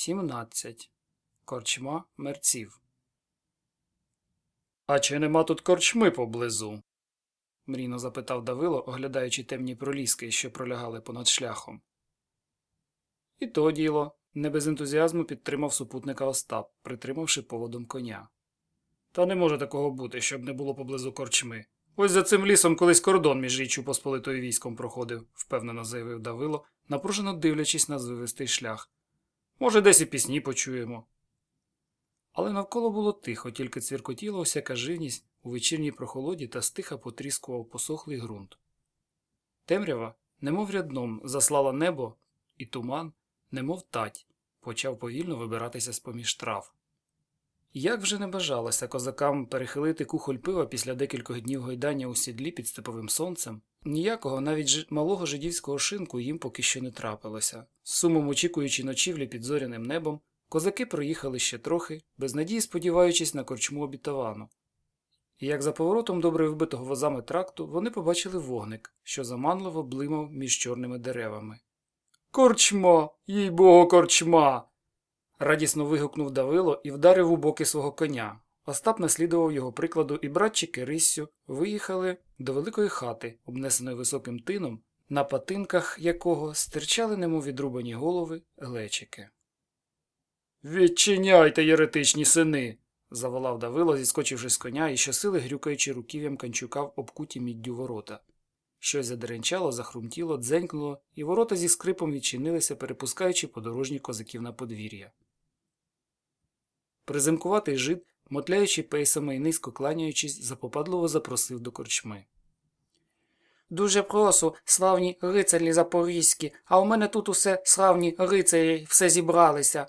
сімнадцять. Корчма мерців. А чи нема тут корчми поблизу? мрійно запитав Давило, оглядаючи темні проліски, що пролягали понад шляхом. І то діло, не без ентузіазму підтримав супутника Остап, притримавши поводом коня. Та не може такого бути, щоб не було поблизу корчми. Ось за цим лісом колись кордон між річчю Посполитою військом проходив, впевнено заявив Давило, напружено дивлячись на звивистий шлях. Може, десь і пісні почуємо. Але навколо було тихо, тільки цвіркотіла усяка живність у вечірній прохолоді та стиха потріскував посохлий ґрунт. Темрява, немов рядном, заслала небо, і туман, немов тать, почав повільно вибиратися з поміж трав. Як вже не бажалося козакам перехилити кухоль пива після декількох днів гойдання у сідлі під степовим сонцем, ніякого навіть ж... малого жидівського шинку їм поки що не трапилося. З сумом очікуючи ночівлі під зоряним небом, козаки проїхали ще трохи, без надії сподіваючись на корчму обітовану. І як за поворотом добре вбитого возами тракту вони побачили вогник, що заманливо блимав між чорними деревами. Корчма, їй богу, корчма. Радісно вигукнув Давило і вдарив у боки свого коня. Остап наслідував його прикладу, і братчики Риссю виїхали до великої хати, обнесеної високим тином, на патинках якого стирчали немов відрубані голови глечики. Відчиняйте, єретичні сини. заволав Давило, зіскочивши з коня і щосили грюкаючи руків'ям канчука в обкуті міддю ворота. Щось задеренчало, захрумтіло, дзенькнуло, і ворота зі скрипом відчинилися, перепускаючи подорожні козаків на подвір'я. Приземкуватий жид, мотляючи пейсами і низько кланяючись, запопадливо запросив до корчми. Дуже просу, славні рицарі запорізькі, а у мене тут усе славні рицарі, все зібралися.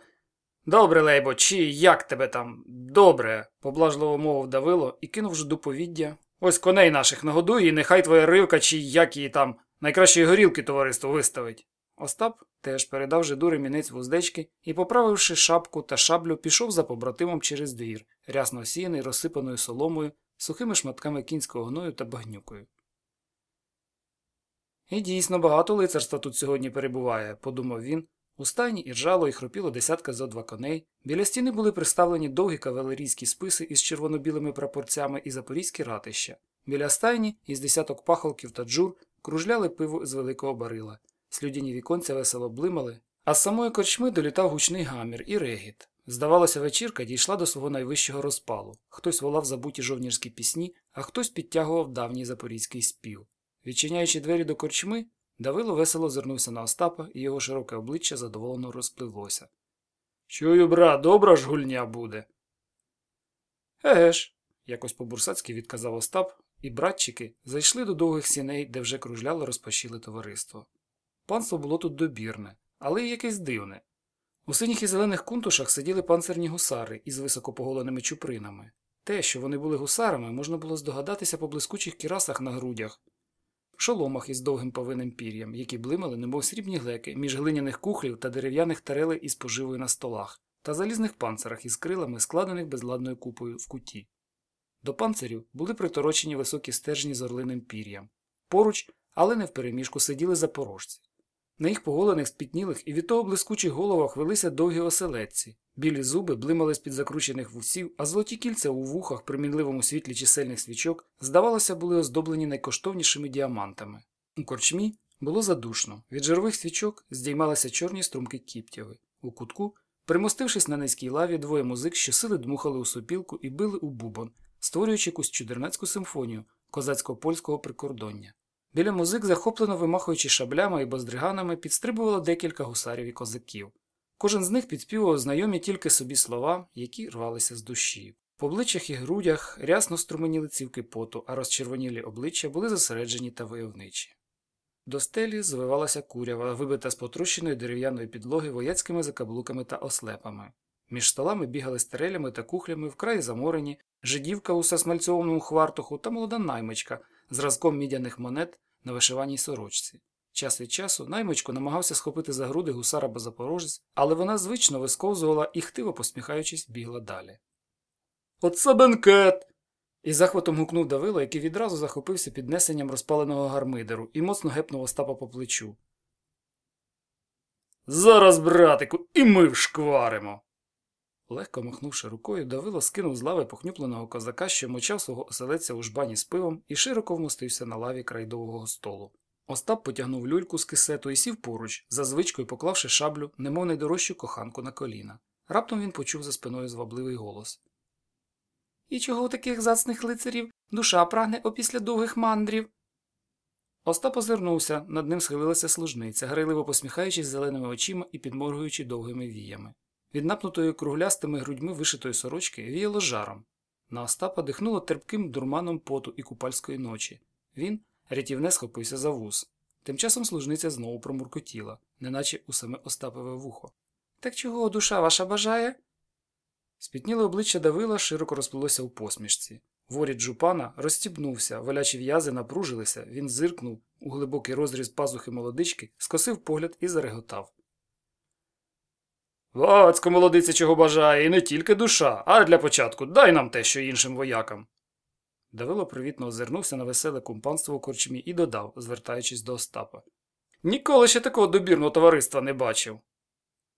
Добре, Лейбо, чи як тебе там? Добре, поблажливо мовив Давило і кинув жду повіддя. Ось коней наших нагодуй, і нехай твоя ривка, чи як її там найкращої горілки товариство виставить. Остап теж передав жиду ремінець вуздечки і, поправивши шапку та шаблю, пішов за побратимом через двір, рясно осіяний розсипаною соломою, сухими шматками кінського гною та багнюкою. І дійсно багато лицарства тут сьогодні перебуває, подумав він. У стайні іржало і хропіло десятка зо два коней. Біля стіни були приставлені довгі кавалерійські списи із червоно-білими прапорцями і запорізькі ратища. Біля стайні із десяток пахолків та джур кружляли пиво з великого барила. Слюдяні віконця весело блимали, а з самої корчми долітав гучний гамір і регіт. Здавалося, вечірка дійшла до свого найвищого розпалу. Хтось волав забуті жовнірські пісні, а хтось підтягував давній запорізький спів. Відчиняючи двері до корчми, Давило весело звернувся на Остапа, і його широке обличчя задоволено розпливлося. Чую, брат, добра ж гульня буде. Еге ж, якось по-бурсацьки відказав Остап, і братчики зайшли до довгих сіней, де вже кружляло розпашіле товариство. Панство було тут добірне, але й якесь дивне. У синіх і зелених кунтушах сиділи панцирні гусари із високопоголеними чупринами. Те, що вони були гусарами, можна було здогадатися по блискучих кірасах на грудях, шоломах із довгим повинним пір'ям, які блимали, немов срібні глеки, між глиняних кухлів та дерев'яних тарелей із поживою на столах, та залізних панцирах із крилами, складених безладною купою в куті. До панцирів були приторочені високі стержні з орлиним пір'ям. Поруч, але не впереміжку, сиділи запорожці. На їх поголених, спітнілих і від того блискучих головах велися довгі оселедці. Білі зуби блимали з-під закручених вусів, а золоті кільця у вухах при мінливому світлі чисельних свічок, здавалося, були оздоблені найкоштовнішими діамантами. У корчмі було задушно. Від жирових свічок здіймалися чорні струмки кіптяви. У кутку, примостившись на низькій лаві, двоє музик щосили дмухали у сопілку і били у бубон, створюючи якусь чудернацьку симфонію козацько польського прикордоння. Біля музик, захоплено вимахуючи шаблями і боздриганами, підстрибувало декілька гусарів і козаків. Кожен з них підспівував знайомі тільки собі слова, які рвалися з душі. В обличчях і грудях рясно струменіли цівки поту, а розчервонілі обличчя були зосереджені та войовничі. До стелі звивалася курява, вибита з потрощеної дерев'яної підлоги вояцькими закаблуками та ослепами. Між столами бігали стерелями та кухлями вкрай заморені, жидівка у сасмальцьовому хвартуху та молода наймичка зразком мідяних монет на вишиваній сорочці. Час від часу наймичко намагався схопити за груди гусара бозапорожець, але вона звично висковзувала і, хтиво посміхаючись, бігла далі. Оце бенкет. І захватом гукнув Давило, який відразу захопився піднесенням розпаленого гармидеру і моцно гепнув Остапа по плечу. Зараз, братику, і ми вшкваримо. Легко махнувши рукою, Давило скинув з лави похнюпленого козака, що мочав свого оселедця у жбані з пивом і широко вмостився на лаві край довгого столу. Остап потягнув люльку з кисету і сів поруч, за звичкою поклавши шаблю, немов найдорожчу коханку на коліна. Раптом він почув за спиною звабливий голос. І чого у таких зацних лицарів душа прагне опісля довгих мандрів? Остап озирнувся, над ним схилилася служниця, грайливо посміхаючись зеленими очима і підморгуючи довгими віями. Від напнутої круглястими грудьми вишитої сорочки віяло жаром. На Остапа дихнуло терпким дурманом поту і купальської ночі. Він рятівне схопився за вус. Тим часом служниця знову промуркотіла, неначе у саме Остапове вухо. Так чого душа ваша бажає? Спітніле обличчя Давила широко розплилося у посмішці. Воріт жупана розстібнувся, валячі в'язи напружилися, він зиркнув у глибокий розріз пазухи молодички, скосив погляд і зареготав. Вацько, молодиця, чого бажає, і не тільки душа, а для початку дай нам те, що іншим воякам. Давило привітно озирнувся на веселе кумпанство у корчмі і додав, звертаючись до Остапа. Ніколи ще такого добірного товариства не бачив.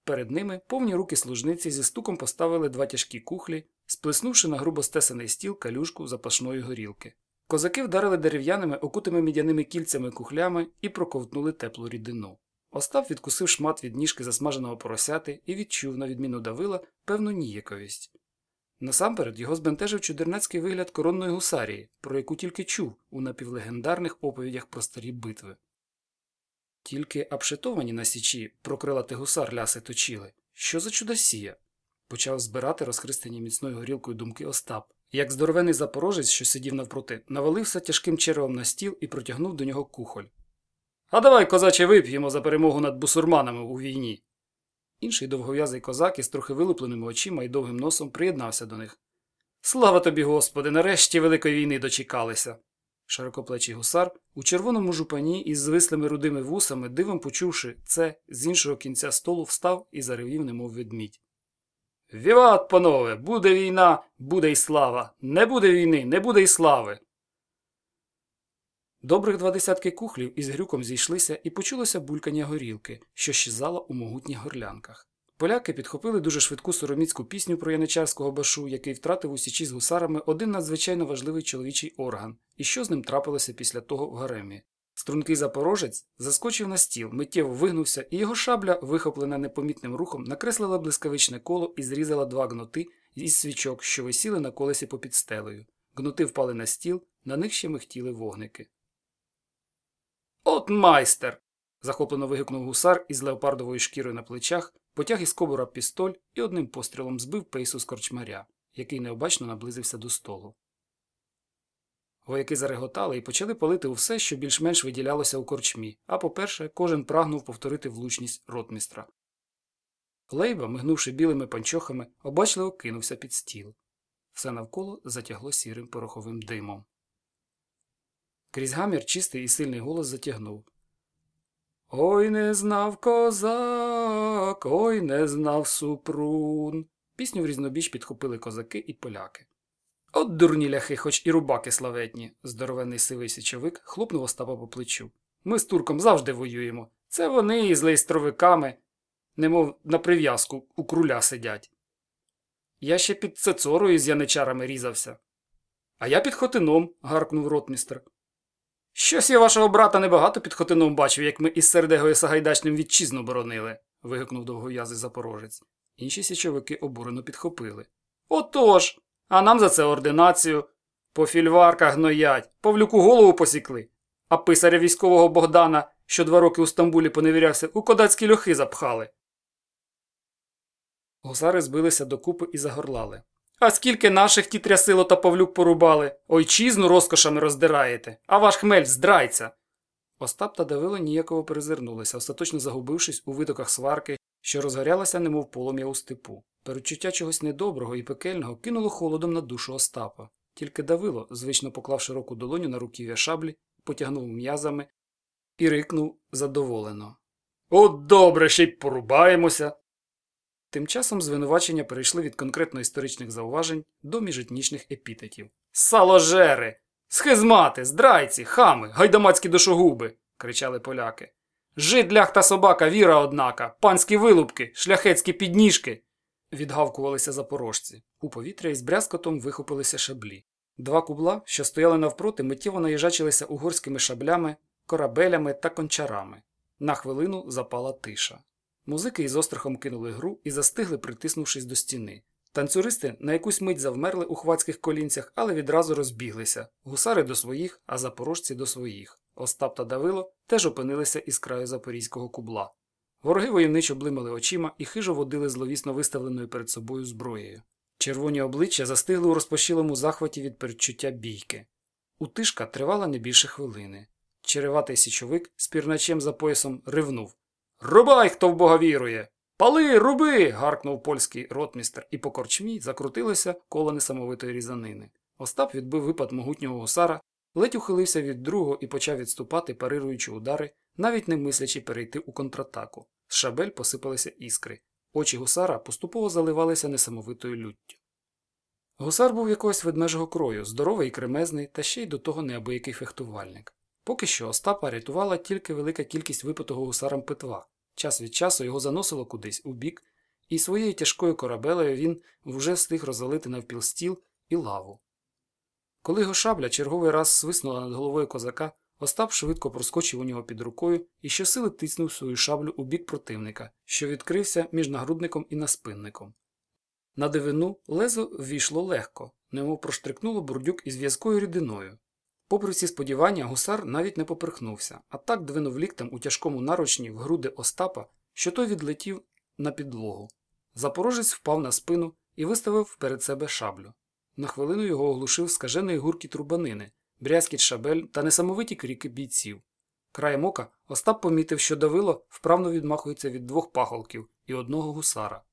Перед ними повні руки служниці зі стуком поставили два тяжкі кухлі, сплеснувши на грубо стесаний стіл калюшку запашної горілки. Козаки вдарили дерев'яними, окутими мідяними кільцями кухлями і проковтнули теплу рідину. Остап відкусив шмат від ніжки засмаженого поросяти і відчув, на відміну Давила, певну ніяковість. Насамперед його збентежив чудернацький вигляд коронної гусарії, про яку тільки чув у напівлегендарних оповідях про старі битви. Тільки обшитовані на січі про крилати гусар ляси точили. Що за чудосія? Почав збирати розхристані міцною горілкою думки Остап. Як здоровений запорожець, що сидів навпроти, навалився тяжким черевом на стіл і протягнув до нього кухоль. А давай, козаче, вип'ємо за перемогу над бусурманами у війні. Інший довгов'язий козак із трохи вилупленими очима і довгим носом приєднався до них. Слава тобі, Господи, нарешті Великої війни дочекалися. Широкоплечий гусар у червоному жупані із звислими рудими вусами, дивом почувши це, з іншого кінця столу встав і заревів, немов ведмідь. Віват, панове, буде війна, буде й слава. Не буде війни, не буде й слави. Добрих два десятки кухлів із грюком зійшлися і почулося булькання горілки, що щезало у могутніх горлянках. Поляки підхопили дуже швидку сороміцьку пісню про яничарського башу, який втратив у січі з гусарами один надзвичайно важливий чоловічий орган, і що з ним трапилося після того в гаремі. Стрункий запорожець заскочив на стіл, миттєво вигнувся, і його шабля, вихоплена непомітним рухом, накреслила блискавичне коло і зрізала два гноти із свічок, що висіли на колесі попід стелею. Гноти впали на стіл, на них ще михтіли вогники. От майстер. захоплено вигукнув гусар із леопардовою шкірою на плечах, потяг із кобура пістоль і одним пострілом збив пейсу з корчмаря, який необачно наблизився до столу. Вояки зареготали і почали палити у все, що більш-менш виділялося у корчмі, а по-перше, кожен прагнув повторити влучність ротмістра. Лейба, мигнувши білими панчохами, обачливо кинувся під стіл. Все навколо затягло сірим пороховим димом. Крізь гамір чистий і сильний голос затягнув. Ой не знав козак, ой не знав супрун. Пісню в різнобіч підхопили козаки і поляки. От дурні ляхи, хоч і рубаки славетні, здоровенний сивий січовик хлопнув Остапа по плечу. Ми з турком завжди воюємо. Це вони із лейстровиками, немов на прив'язку у круля сидять. Я ще під цецорою з яничарами різався. А я під хотином, гаркнув ротмістр. Щось я вашого брата небагато під хотином бачив, як ми із Сердегою Сагайдачним вітчизну боронили, вигукнув довгов'язий запорожець. Інші січовики обурено підхопили. Отож, а нам за це ординацію. По фільварках гноять, Павлюку голову посікли, а писаря військового Богдана, що два роки у Стамбулі поневірявся, у кодацькі льохи запхали. Гусари збилися докупи і загорлали. А скільки наших ті трясило та Павлюк порубали, ойчизну розкошами роздираєте, а ваш хмель здрайця. Остап та Давило ніяково перезирнулися, остаточно загубившись у витоках сварки, що розгорялася, немов полум'я у степу. Перечуття чогось недоброго і пекельного кинуло холодом на душу Остапа. Тільки Давило, звично поклав широку долоню на руків'я шаблі, потягнув м'язами і рикнув задоволено. От добре, ще й порубаємося. Тим часом звинувачення перейшли від конкретно історичних зауважень до міжетнічних епітетів. Саложери! Схизмати, здрайці, хами, гайдамацькі душогуби. кричали поляки. Жид лях та собака, віра однака, панські вилупки, шляхетські підніжки. Відгавкувалися запорожці. У повітря із брязкотом вихопилися шаблі. Два кубла, що стояли навпроти, миттєво наїжачилися угорськими шаблями, корабелями та кончарами. На хвилину запала тиша. Музики із острахом кинули гру і застигли, притиснувшись до стіни. Танцюристи на якусь мить завмерли у хвацьких колінцях, але відразу розбіглися гусари до своїх, а запорожці до своїх. Остап та Давило теж опинилися із краю запорізького кубла. Вороги войовничо блимали очима і хижо водили зловісно виставленою перед собою зброєю. Червоні обличчя застигли у розпашілому захваті від передчуття бійки. Утишка тривала не більше хвилини. Череватий січовик з пірначем за поясом ривнув Рубай, хто в бога вірує! Пали, руби. гаркнув польський ротмістер, і по корчмі закрутилося коло несамовитої різанини. Остап відбив випад могутнього гусара, ледь ухилився від другого і почав відступати, парируючи удари, навіть не мислячи перейти у контратаку. З шабель посипалися іскри. Очі гусара поступово заливалися несамовитою люттю. Гусар був якогось ведмежого крою, здоровий і кремезний, та ще й до того неабиякий фехтувальник. Поки що Остапа рятувала тільки велика кількість випитого гусарам питва. Час від часу його заносило кудись у бік, і своєю тяжкою корабелею він вже встиг розвалити навпіл стіл і лаву. Коли його шабля черговий раз свиснула над головою козака, Остап швидко проскочив у нього під рукою і щосили тиснув свою шаблю у бік противника, що відкрився між нагрудником і наспинником. На дивину лезо ввійшло легко, немов проштрикнуло бурдюк із в'язкою рідиною. Попри всі сподівання, гусар навіть не поперхнувся, а так двинув ліктем у тяжкому наручні в груди Остапа, що той відлетів на підлогу. Запорожець впав на спину і виставив перед себе шаблю. На хвилину його оглушив скажений гуркіт рубанини, брязкіт шабель та несамовиті кріки бійців. Краєм ока Остап помітив, що давило вправно відмахується від двох пахолків і одного гусара.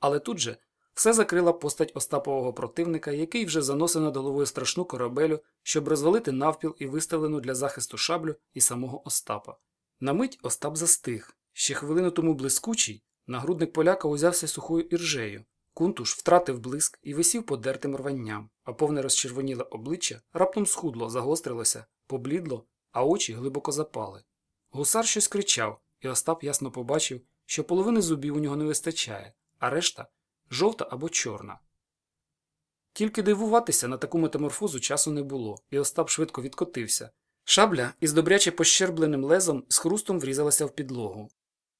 Але тут же все закрила постать Остапового противника, який вже заносив над головою страшну корабелю, щоб розвалити навпіл і виставлену для захисту шаблю і самого Остапа. На мить Остап застиг. Ще хвилину тому блискучий, нагрудник поляка узявся сухою іржею. Кунтуш втратив блиск і висів подертим рванням, а повне розчервоніле обличчя раптом схудло, загострилося, поблідло, а очі глибоко запали. Гусар щось кричав, і Остап ясно побачив, що половини зубів у нього не вистачає, а решта жовта або чорна. Тільки дивуватися на таку метаморфозу часу не було, і Остап швидко відкотився. Шабля із добряче пощербленим лезом з хрустом врізалася в підлогу.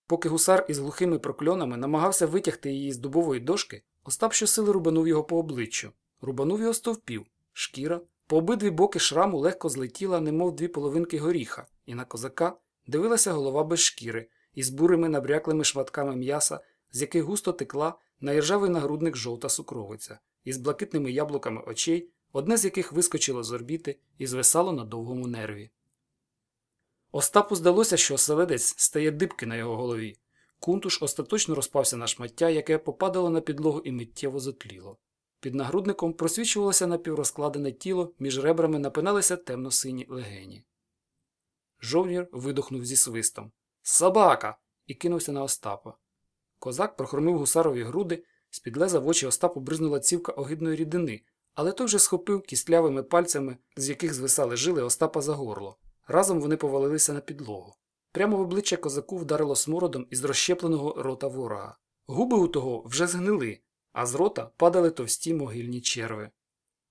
Поки гусар із глухими прокльонами намагався витягти її з дубової дошки, Остап щосили рубанув його по обличчю. Рубанув його стовпів, шкіра, по обидві боки шраму легко злетіла, немов дві половинки горіха, і на козака дивилася голова без шкіри із бурими набряклими шматками м'яса, з яких густо текла на іржавий нагрудник жовта сукровиця, із блакитними яблуками очей, одне з яких вискочило з орбіти і звисало на довгому нерві. Остапу здалося, що оселедець стає дибки на його голові. Кунтуш остаточно розпався на шмаття, яке попадало на підлогу і миттєво затліло. Під нагрудником просвічувалося напіврозкладене тіло, між ребрами напиналися темно-сині легені. Жовнір видохнув зі свистом Собака! і кинувся на Остапа. Козак прохромив гусарові груди, з під леза в очі Остапу бризнула цівка огидної рідини, але той вже схопив кістлявими пальцями, з яких звисали жили Остапа за горло. Разом вони повалилися на підлогу. Прямо в обличчя козаку вдарило смородом із розщепленого рота ворога. Губи у того вже згнили, а з рота падали товсті могильні черви.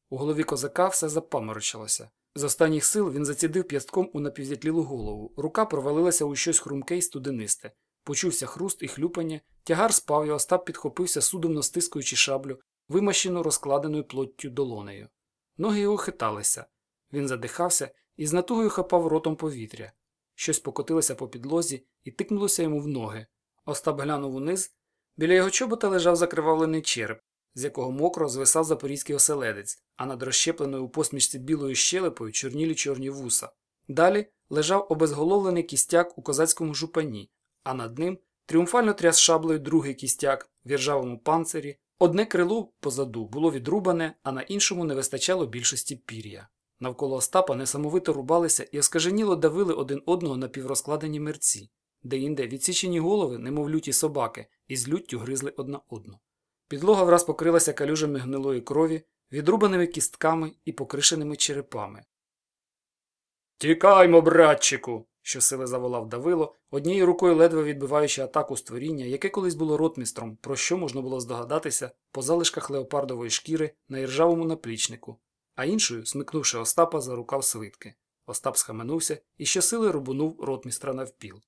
У голові козака все запаморочилося. З останніх сил він зацідив п'ястком у напівзятлілу голову, рука провалилася у щось хрумке й студенисте. Почувся хруст і хлюпання, тягар спав і Остап підхопився, судомно стискуючи шаблю, вимащену розкладеною плоттю долонею. Ноги його хиталися. Він задихався і з натугою хапав ротом повітря. Щось покотилося по підлозі і тикнулося йому в ноги. Остап глянув униз. Біля його чобота лежав закривавлений череп, з якого мокро звисав запорізький оселедець, а над розщепленою у посмішці білою щелепою чорнілі чорні вуса. Далі лежав обезголовлений кістяк у козацькому жупані, а над ним тріумфально тряс шаблею другий кістяк в іржавому панцирі. Одне крило позаду було відрубане, а на іншому не вистачало більшості пір'я. Навколо Остапа несамовито рубалися і оскаженіло давили один одного на піврозкладені мерці, де інде відсічені голови, немов люті собаки, і з люттю гризли одна одну. Підлога враз покрилася калюжами гнилої крові, відрубаними кістками і покришеними черепами. Тікаймо, братчику! Щосили заволав Давило, однією рукою ледве відбиваючи атаку створіння, яке колись було ротмістром, про що можна було здогадатися по залишках леопардової шкіри на іржавому наплічнику, а іншою смикнувши Остапа за рукав свитки. Остап схаменувся і щосили рубунув ротмістра навпіл.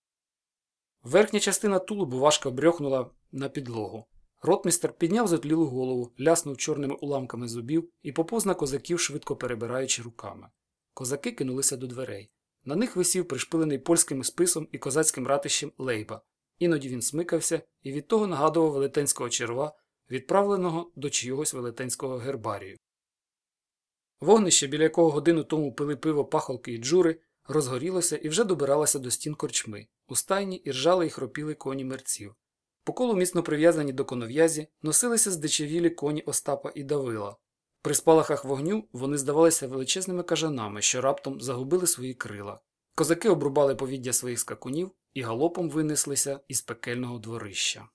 Верхня частина тулубу важко брьохнула на підлогу. Ротмістер підняв затлілу голову, ляснув чорними уламками зубів і поповз на козаків, швидко перебираючи руками. Козаки кинулися до дверей. На них висів пришпилений польським списом і козацьким ратищем Лейба. Іноді він смикався і від того нагадував велетенського черва, відправленого до чийогось велетенського гербарію. Вогнище, біля якого годину тому пили пиво пахолки і джури, розгорілося і вже добиралося до стін корчми. У стайні іржали і хропіли коні мерців. По колу міцно прив'язані до конов'язі носилися здичавілі коні Остапа і Давила. При спалахах вогню вони здавалися величезними кажанами, що раптом загубили свої крила. Козаки обрубали повіддя своїх скакунів і галопом винеслися із пекельного дворища.